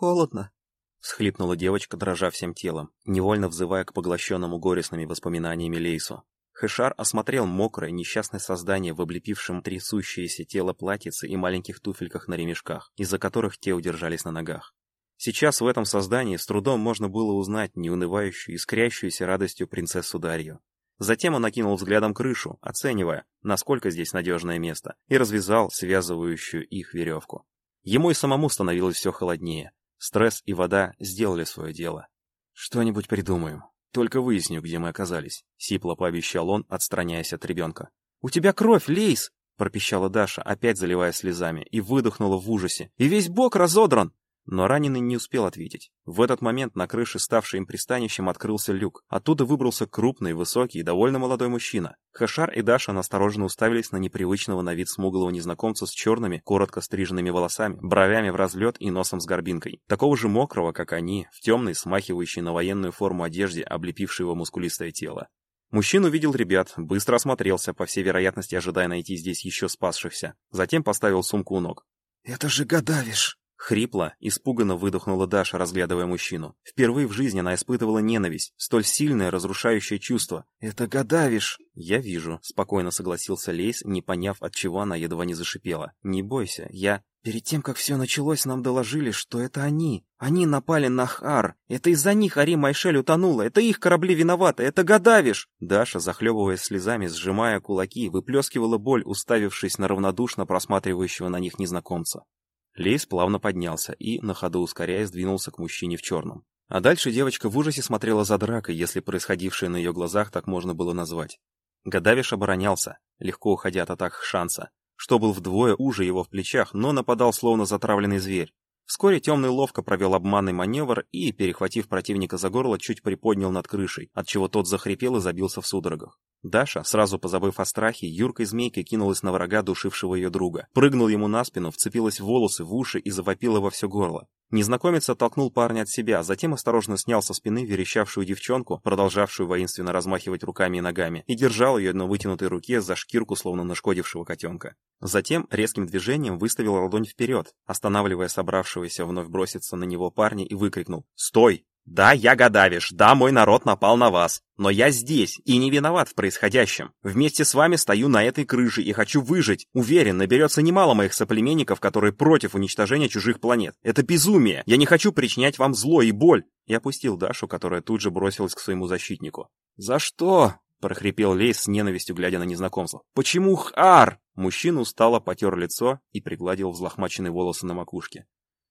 холодно!» — всхлипнула девочка, дрожа всем телом, невольно взывая к поглощенному горестными воспоминаниями Лейсу. Хэшар осмотрел мокрое, несчастное создание в облепившем трясущееся тело платьице и маленьких туфельках на ремешках, из-за которых те удержались на ногах. Сейчас в этом создании с трудом можно было узнать неунывающую, искрящуюся радостью принцессу Дарью. Затем он окинул взглядом крышу, оценивая, насколько здесь надежное место, и развязал связывающую их веревку. Ему и самому становилось все холоднее. Стресс и вода сделали свое дело. «Что-нибудь придумаем. Только выясню, где мы оказались», — сипло пообещал он, отстраняясь от ребенка. «У тебя кровь, Лейс!» — пропищала Даша, опять заливая слезами, и выдохнула в ужасе. «И весь бок разодран!» Но раненый не успел ответить. В этот момент на крыше, ставшей им пристанищем, открылся люк. Оттуда выбрался крупный, высокий и довольно молодой мужчина. Хашар и Даша настороженно уставились на непривычного на вид смуглого незнакомца с черными, коротко стриженными волосами, бровями в разлет и носом с горбинкой. Такого же мокрого, как они, в темной, смахивающей на военную форму одежде, облепившей его мускулистое тело. Мужчина увидел ребят, быстро осмотрелся, по всей вероятности ожидая найти здесь еще спасшихся. Затем поставил сумку у ног. «Это же Гадавиш!» Хрипло, испуганно выдохнула Даша, разглядывая мужчину. Впервые в жизни она испытывала ненависть, столь сильное разрушающее чувство. «Это Гадавиш!» «Я вижу», — спокойно согласился Лейс, не поняв, от чего она едва не зашипела. «Не бойся, я...» «Перед тем, как все началось, нам доложили, что это они. Они напали на Хар. Это из-за них Ари Майшель утонула. Это их корабли виноваты. Это Гадавиш!» Даша, захлебываясь слезами, сжимая кулаки, выплескивала боль, уставившись на равнодушно посматривающего на них незнакомца. Лейс плавно поднялся и, на ходу ускоряясь, двинулся к мужчине в черном. А дальше девочка в ужасе смотрела за дракой, если происходившее на ее глазах так можно было назвать. Гадавиш оборонялся, легко уходя от атак шанса, что был вдвое уже его в плечах, но нападал словно затравленный зверь. Вскоре темный ловко провел обманный маневр и, перехватив противника за горло, чуть приподнял над крышей, отчего тот захрипел и забился в судорогах. Даша, сразу позабыв о страхе, юркой змейкой кинулась на врага, душившего ее друга. Прыгнул ему на спину, вцепилась в волосы, в уши и завопила во все горло. Незнакомец оттолкнул парня от себя, затем осторожно снял со спины верещавшую девчонку, продолжавшую воинственно размахивать руками и ногами, и держал ее на вытянутой руке за шкирку, словно нашкодившего котенка. Затем резким движением выставил ладонь вперед, останавливая собравшегося вновь броситься на него парня и выкрикнул «Стой!» Да, я Гадавиш, да, мой народ напал на вас, но я здесь и не виноват в происходящем. Вместе с вами стою на этой крыше и хочу выжить. Уверен, наберется немало моих соплеменников, которые против уничтожения чужих планет. Это безумие. Я не хочу причинять вам зло и боль. Я опустил Дашу, которая тут же бросилась к своему защитнику. За что? прохрипел Лейс с ненавистью, глядя на незнакомца. «Почему Хар?» Мужчина устало потер лицо и пригладил взлохмаченные волосы на макушке.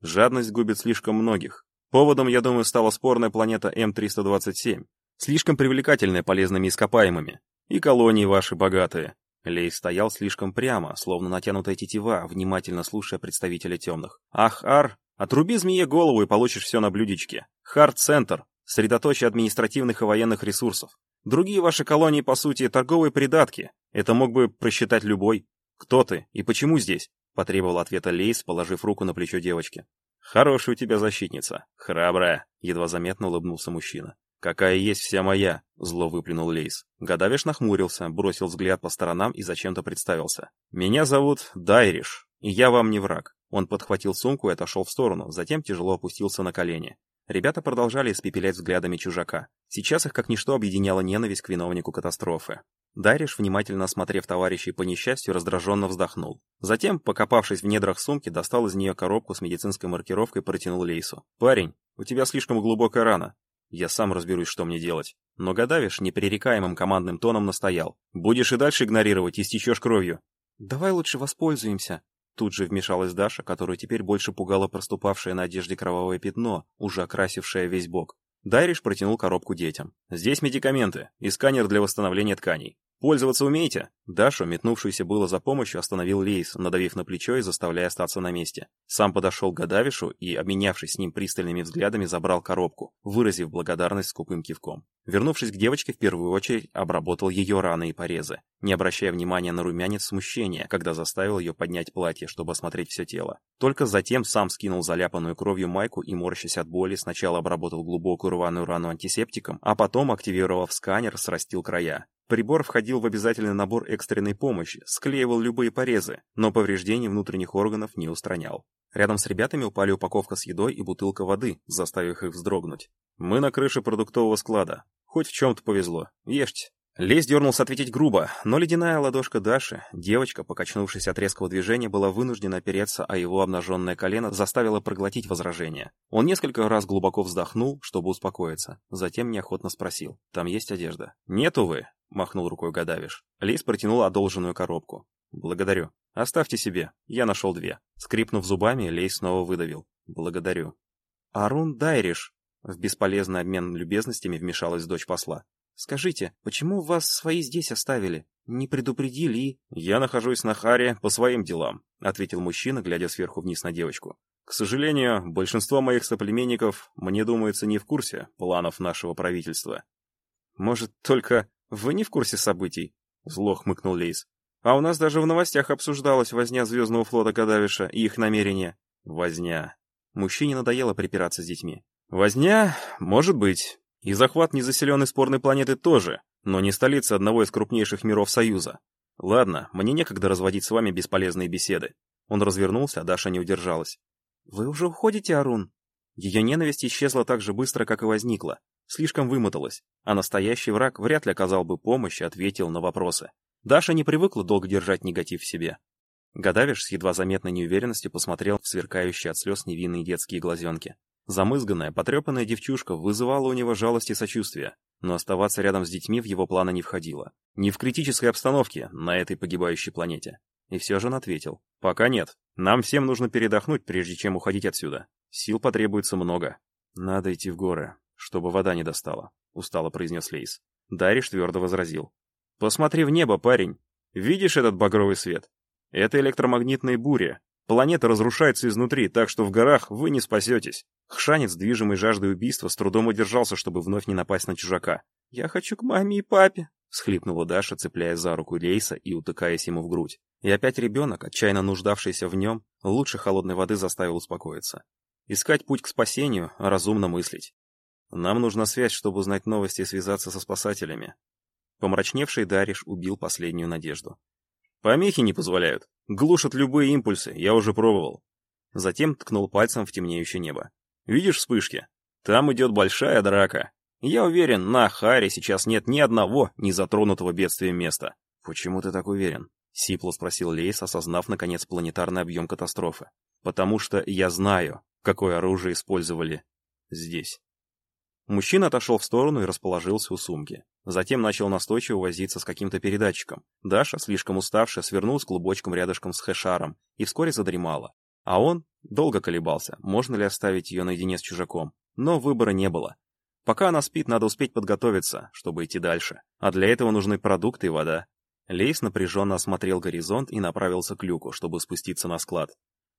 «Жадность губит слишком многих. Поводом, я думаю, стала спорная планета М-327, слишком привлекательная полезными ископаемыми. И колонии ваши богатые. Лейс стоял слишком прямо, словно натянутая тетива, внимательно слушая представителя темных. «А Хар... отруби змее голову и получишь все на блюдечке. Хар — центр, средоточие административных и военных ресурсов. Другие ваши колонии, по сути, торговые придатки. Это мог бы просчитать любой. Кто ты и почему здесь?» Потребовал ответа Лейс, положив руку на плечо девочки. «Хорошая у тебя защитница. Храбрая», — едва заметно улыбнулся мужчина. «Какая есть вся моя», — зло выплюнул Лейс. Гадавиш нахмурился, бросил взгляд по сторонам и зачем-то представился. «Меня зовут Дайриш, и я вам не враг». Он подхватил сумку и отошел в сторону, затем тяжело опустился на колени. Ребята продолжали испепелять взглядами чужака. Сейчас их как ничто объединяла ненависть к виновнику катастрофы. Дариш, внимательно осмотрев товарищей по несчастью, раздраженно вздохнул. Затем, покопавшись в недрах сумки, достал из нее коробку с медицинской маркировкой и протянул Лейсу. «Парень, у тебя слишком глубокая рана. Я сам разберусь, что мне делать». Но Гадавиш непререкаемым командным тоном настоял. «Будешь и дальше игнорировать, истечешь кровью». «Давай лучше воспользуемся». Тут же вмешалась Даша, которую теперь больше пугало проступавшее на одежде кровавое пятно, уже окрасившее весь бок. Дайриш протянул коробку детям. «Здесь медикаменты и сканер для восстановления тканей. Пользоваться умеете?» Дашу, метнувшуюся было за помощью, остановил Лейс, надавив на плечо и заставляя остаться на месте. Сам подошел к Гадавишу и, обменявшись с ним пристальными взглядами, забрал коробку, выразив благодарность скупым кивком. Вернувшись к девочке, в первую очередь обработал ее раны и порезы, не обращая внимания на румянец смущения, когда заставил ее поднять платье, чтобы осмотреть все тело. Только затем сам скинул заляпанную кровью майку и, морщась от боли, сначала обработал глубокую рваную рану антисептиком, а потом, активировав сканер, срастил края. Прибор входил в обязательный набор экстренной помощи, склеивал любые порезы, но повреждений внутренних органов не устранял. Рядом с ребятами упали упаковка с едой и бутылка воды, заставив их вздрогнуть. «Мы на крыше продуктового склада. Хоть в чем-то повезло. Ешьте». Лейс дернулся ответить грубо, но ледяная ладошка Даши, девочка, покачнувшись от резкого движения, была вынуждена опереться о его обнаженное колено заставило проглотить возражение. Он несколько раз глубоко вздохнул, чтобы успокоиться, затем неохотно спросил, «Там есть одежда?» «Нет, увы», — махнул рукой Гадавиш. Лейс протянул одолженную коробку. «Благодарю. Оставьте себе. Я нашел две». Скрипнув зубами, Лейс снова выдавил. «Благодарю». «Арун Дайриш», — в бесполезный обмен любезностями вмешалась дочь посла. Скажите, почему вас свои здесь оставили? Не предупредили и...» «Я нахожусь на Харе по своим делам», — ответил мужчина, глядя сверху вниз на девочку. «К сожалению, большинство моих соплеменников, мне думается, не в курсе планов нашего правительства». «Может, только вы не в курсе событий?» — зло хмыкнул Лейс. «А у нас даже в новостях обсуждалась возня Звездного флота Кадавиша и их намерения». «Возня». Мужчине надоело припираться с детьми. «Возня? Может быть. И захват незаселенной спорной планеты тоже, но не столица одного из крупнейших миров Союза. Ладно, мне некогда разводить с вами бесполезные беседы. Он развернулся, а Даша не удержалась. «Вы уже уходите, Арун?» Ее ненависть исчезла так же быстро, как и возникла. Слишком вымоталась, а настоящий враг вряд ли оказал бы помощь и ответил на вопросы. Даша не привыкла долго держать негатив в себе. Гадавиш с едва заметной неуверенностью посмотрел в сверкающие от слез невинные детские глазенки. Замызганная, потрепанная девчушка вызывала у него жалость и сочувствие, но оставаться рядом с детьми в его планы не входило. Не в критической обстановке на этой погибающей планете. И все же он ответил. «Пока нет. Нам всем нужно передохнуть, прежде чем уходить отсюда. Сил потребуется много. Надо идти в горы, чтобы вода не достала», — устало произнес Лейс. Дариш твердо возразил. «Посмотри в небо, парень. Видишь этот багровый свет? Это электромагнитные бури. Планета разрушается изнутри, так что в горах вы не спасетесь. Хшанец, движимый жаждой убийства, с трудом удержался, чтобы вновь не напасть на чужака. «Я хочу к маме и папе», — всхлипнула Даша, цепляя за руку Лейса и утыкаясь ему в грудь. И опять ребенок, отчаянно нуждавшийся в нем, лучше холодной воды заставил успокоиться. Искать путь к спасению, разумно мыслить. Нам нужна связь, чтобы узнать новости и связаться со спасателями. Помрачневший Дариш убил последнюю надежду. Помехи не позволяют. Глушат любые импульсы, я уже пробовал. Затем ткнул пальцем в темнеющее небо. Видишь вспышки? Там идет большая драка. Я уверен, на Харе сейчас нет ни одного незатронутого бедствием места. Почему ты так уверен? Сипло спросил Лейс, осознав, наконец, планетарный объем катастрофы. Потому что я знаю, какое оружие использовали здесь. Мужчина отошел в сторону и расположился у сумки. Затем начал настойчиво возиться с каким-то передатчиком. Даша, слишком уставшая, свернулась клубочком рядышком с хэшаром и вскоре задремала. А он долго колебался, можно ли оставить ее наедине с чужаком. Но выбора не было. Пока она спит, надо успеть подготовиться, чтобы идти дальше. А для этого нужны продукты и вода. Лейс напряженно осмотрел горизонт и направился к люку, чтобы спуститься на склад.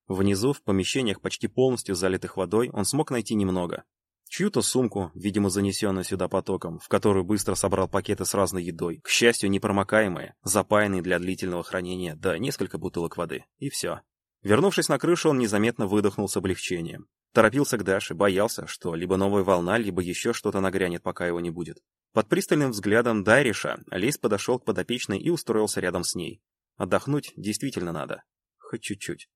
Внизу, в помещениях, почти полностью залитых водой, он смог найти немного. Чью-то сумку, видимо, занесенную сюда потоком, в которую быстро собрал пакеты с разной едой, к счастью, непромокаемые, запаянные для длительного хранения, да несколько бутылок воды. И все. Вернувшись на крышу, он незаметно выдохнул с облегчением. Торопился к Даше, боялся, что либо новая волна, либо еще что-то нагрянет, пока его не будет. Под пристальным взглядом Дайриша Лейс подошел к подопечной и устроился рядом с ней. Отдохнуть действительно надо. Хоть чуть-чуть.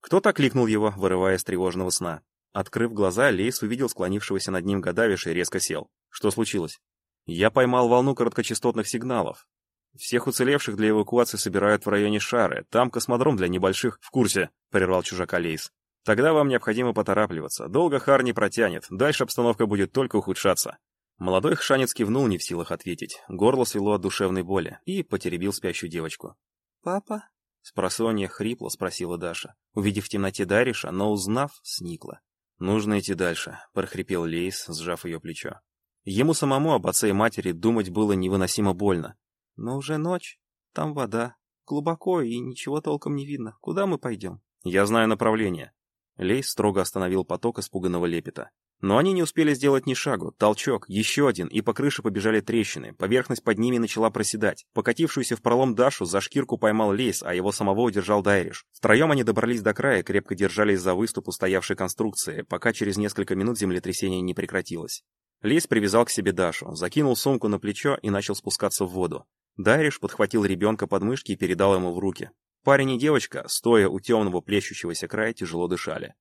Кто-то кликнул его, вырывая из тревожного сна. Открыв глаза, Лейс увидел склонившегося над ним Гадавиша и резко сел. Что случилось? Я поймал волну короткочастотных сигналов. Всех уцелевших для эвакуации собирают в районе Шары. Там космодром для небольших. В курсе, прервал чужака Лейс. Тогда вам необходимо поторапливаться. Долго Хар не протянет. Дальше обстановка будет только ухудшаться. Молодой хшанец кивнул не в силах ответить. Горло свело от душевной боли и потеребил спящую девочку. «Папа?» Спросонья хрипло спросила Даша. Увидев в темноте Дайриша, но узнав, сникла. «Нужно идти дальше», — прохрипел Лейс, сжав ее плечо. Ему самому об отце и матери думать было невыносимо больно. Но уже ночь, там вода, глубоко и ничего толком не видно. Куда мы пойдем? Я знаю направление. Лейс строго остановил поток испуганного лепета. Но они не успели сделать ни шагу. Толчок, еще один, и по крыше побежали трещины. Поверхность под ними начала проседать. Покатившуюся в пролом Дашу за шкирку поймал Лейс, а его самого удержал Дайриш. Втроем они добрались до края, крепко держались за выступ устоявшей конструкции, пока через несколько минут землетрясение не прекратилось. Лейс привязал к себе Дашу, закинул сумку на плечо и начал спускаться в воду. Дайриш подхватил ребенка под мышки и передал ему в руки. Парень и девочка, стоя у темного плещущегося края, тяжело дышали.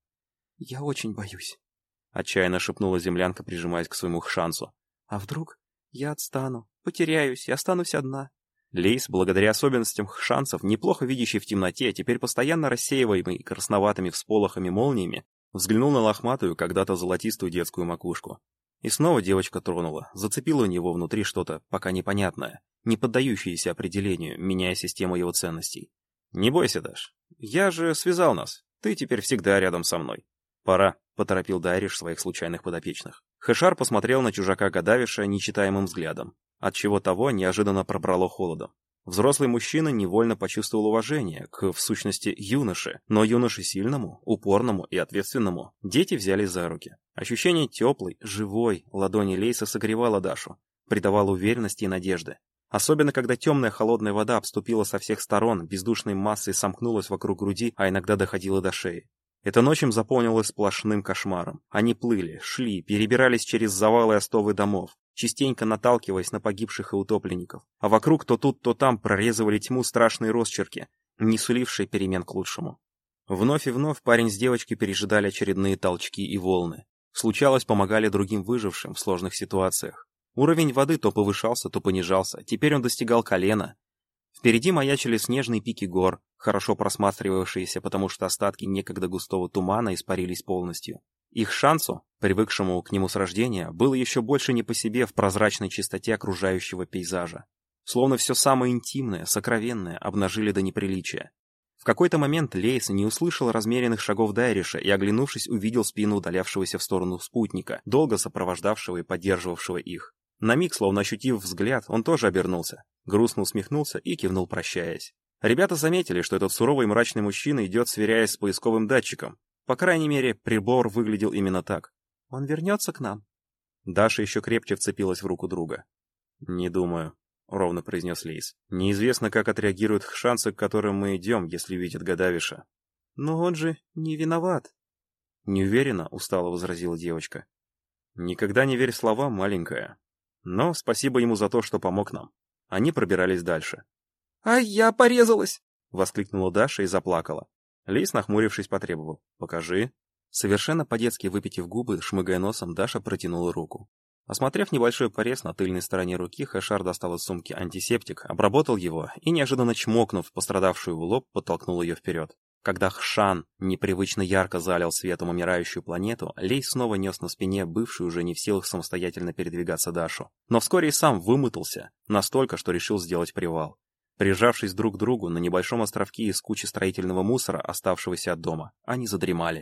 «Я очень боюсь», — отчаянно шепнула землянка, прижимаясь к своему шансу. «А вдруг я отстану, потеряюсь и останусь одна?» Лейс, благодаря особенностям шансов, неплохо видящий в темноте, теперь постоянно рассеиваемый красноватыми всполохами молниями, взглянул на лохматую, когда-то золотистую детскую макушку. И снова девочка тронула, зацепила у него внутри что-то пока непонятное, не поддающееся определению, меняя систему его ценностей. «Не бойся, Даш. Я же связал нас. Ты теперь всегда рядом со мной. Пора», — поторопил Дайриш своих случайных подопечных. Хэшар посмотрел на чужака Гадавиша нечитаемым взглядом, отчего того неожиданно пробрало холодом. Взрослый мужчина невольно почувствовал уважение к, в сущности, юноше, но юноше сильному, упорному и ответственному. Дети взяли за руки. Ощущение теплой, живой ладони Лейса согревало Дашу, придавало уверенности и надежды. Особенно, когда темная холодная вода обступила со всех сторон, бездушной массой сомкнулась вокруг груди, а иногда доходила до шеи. Эта ночь им заполнилась сплошным кошмаром. Они плыли, шли, перебирались через завалы остовы домов, частенько наталкиваясь на погибших и утопленников. А вокруг то тут, то там прорезывали тьму страшные росчерки, не сулившие перемен к лучшему. Вновь и вновь парень с девочкой пережидали очередные толчки и волны. Случалось, помогали другим выжившим в сложных ситуациях. Уровень воды то повышался, то понижался, теперь он достигал колена. Впереди маячили снежные пики гор, хорошо просматривавшиеся, потому что остатки некогда густого тумана испарились полностью. Их шансу, привыкшему к нему с рождения, было еще больше не по себе в прозрачной чистоте окружающего пейзажа. Словно все самое интимное, сокровенное обнажили до неприличия. В какой-то момент Лейс не услышал размеренных шагов Дайриша и, оглянувшись, увидел спину удалявшегося в сторону спутника, долго сопровождавшего и поддерживавшего их. На миг, словно ощутив взгляд, он тоже обернулся, грустно усмехнулся и кивнул, прощаясь. Ребята заметили, что этот суровый мрачный мужчина идет, сверяясь с поисковым датчиком. По крайней мере, прибор выглядел именно так. «Он вернется к нам?» Даша еще крепче вцепилась в руку друга. «Не думаю», — ровно произнес Лейс. «Неизвестно, как отреагируют шансы, к которым мы идем, если видят Гадавиша». «Но он же не виноват». «Не уверена», — устало возразила девочка. «Никогда не верь словам, маленькая», но спасибо ему за то, что помог нам. Они пробирались дальше. «А я порезалась!» — воскликнула Даша и заплакала. Лис, нахмурившись, потребовал. «Покажи». Совершенно по-детски выпитив губы, шмыгая носом, Даша протянула руку. Осмотрев небольшой порез на тыльной стороне руки, Хэшар достал из сумки антисептик, обработал его и, неожиданно чмокнув пострадавшую в лоб, подтолкнул ее вперед. Когда Хшан непривычно ярко залил светом умирающую планету, Лей снова нес на спине бывшую уже не в силах самостоятельно передвигаться Дашу. Но вскоре и сам вымотался, настолько, что решил сделать привал. Прижавшись друг к другу на небольшом островке из кучи строительного мусора, оставшегося от дома, они задремали.